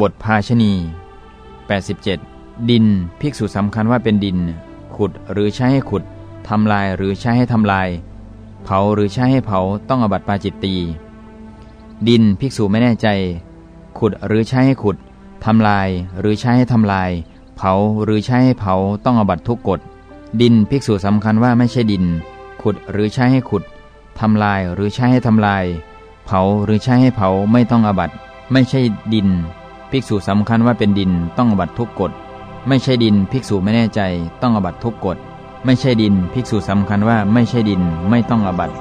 บทภาชณี87 ดิน ภิกษุสำคัญว่าเป็นดิน ขุดหรือใช้ให้ขุด ทำลายหรือใช้ให้ทำลาย เผาหรือใช้ให้เผาต้องอบัติปาจิตตี ดิน ภิกษุไม่แน่ใจ ขุดหรือใช้ให้ขุด ทำลายหรือใช้ให้ทำลาย เผาหรือใช้ให้เผาต้องอบัติทุกกฎ ดิน ภิกษุสำคัญว่าไม่ใช่ดิน ขุดหรือใช้ให้ขุด ทำลายหรือใช้ให้ทำลาย เผาหรือใช้ให้เผาไม่ต้องอบัติ ไม่ใช่ดิน ภิกษุสำคัญว่าเป็นดินต้องอบัตทุกกฎ ไม่ใช่ดินภิกษุไม่แน่ใจต้องอบัตทุกกฎ ไม่ใช่ดินภิกษุสำคัญว่าไม่ใช่ดินไม่ต้องอบัติ